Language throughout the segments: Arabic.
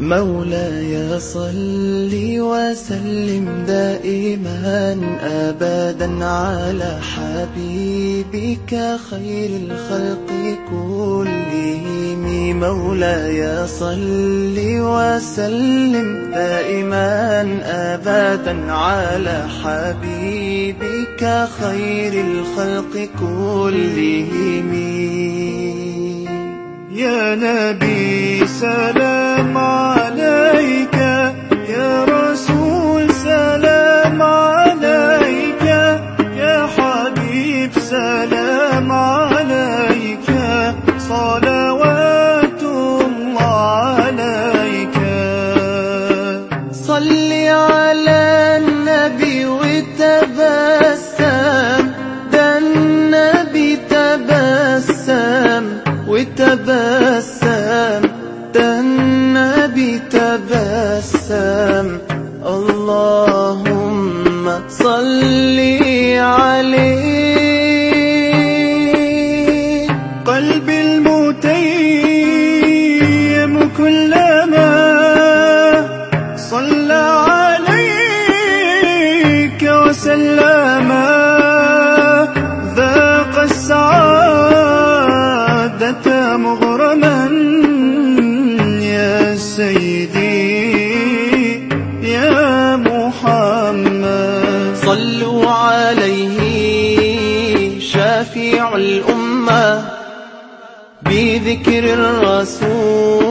مولاي صل وسلم دائما أبدا على حبيبك خير الخلق كلهم. مولاي صل وسلم دائما أبدا على حبيبك خير الخلق كلهم. يا نبي سلام. عليك تبسم. اللهم صل شافع الأمة بذكر الرسول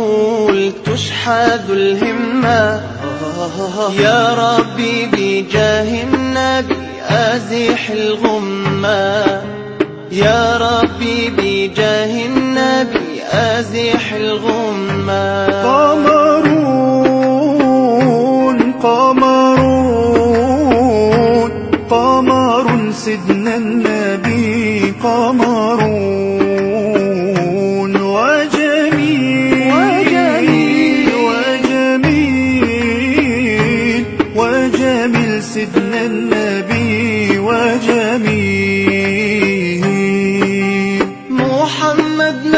تشحذ الهمة. يا ربي بجاه النبي أزح الغمة. يا ربي بجاه النبي أزح الغمة. قمرون قمرون قمر سيدنا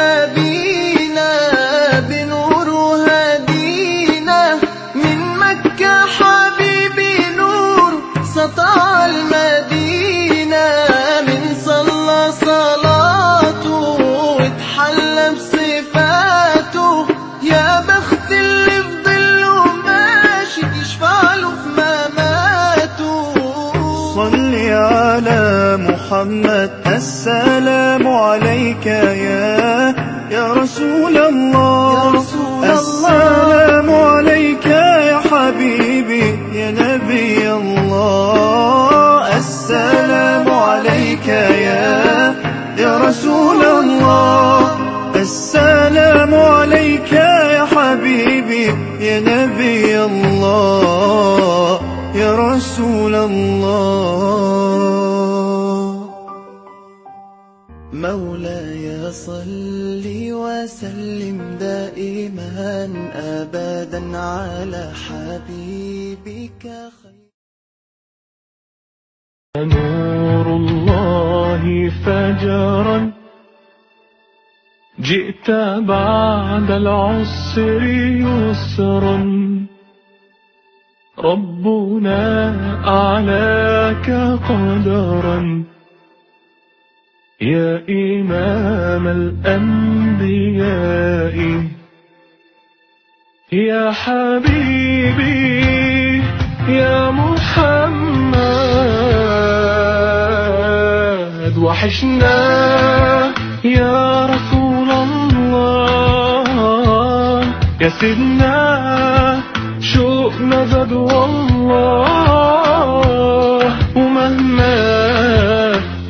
محمد صل على محمد السلام عليك يا يا رسول الله. يا رسول الله. السلام عليك يا حبيبي يا نبي الله. السلام عليك يا يا رسول الله. السلام عليك يا حبيبي يا نبي الله. يا رسول الله. مولاي صل وسلم دائما أبدا على حبيبك. خير نور الله فجرا. جئت بعد العسر يسرا. ربنا أعلاك قدرا. يا إمام الأنبياء. يا حبيبي. يا محمد. وحشنا. يا رسول الله. يا سيدنا زاد والله ومهما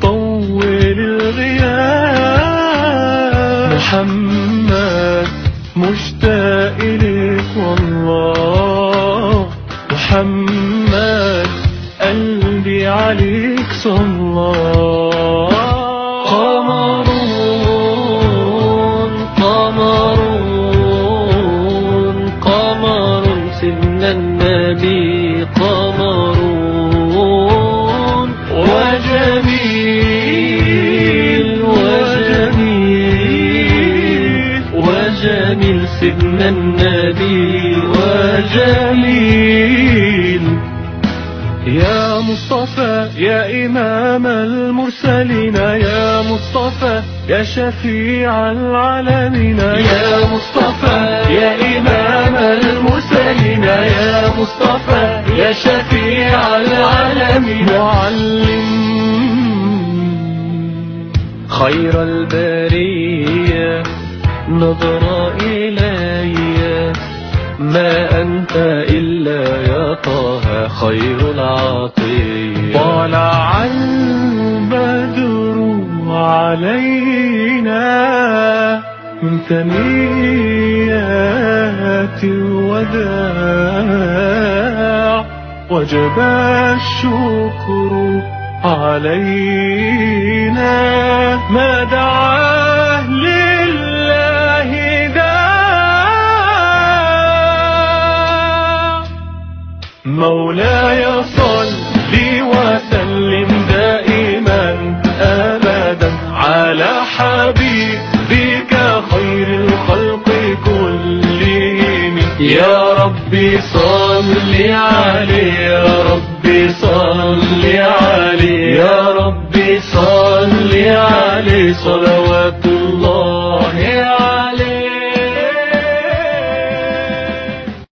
طول الغياب. محمد مشتاق إليك والله. محمد قلبي عليك صلى سيدنا النبي وجميل. يا مصطفى يا إمام المرسلين يا مصطفى يا شفيع العالمين يا مصطفى يا إمام المرسلين يا مصطفى يا شفيع العالمين. معلم خير البرية. نظر إلي ما أنت إلا يا طه خير العطية طلع البدر علينا من ثنيات الوداع وجب الشكر علينا. ما دعاه ربي صل عليه يا ربي صل عليه يا ربي صل عليه صلوات الله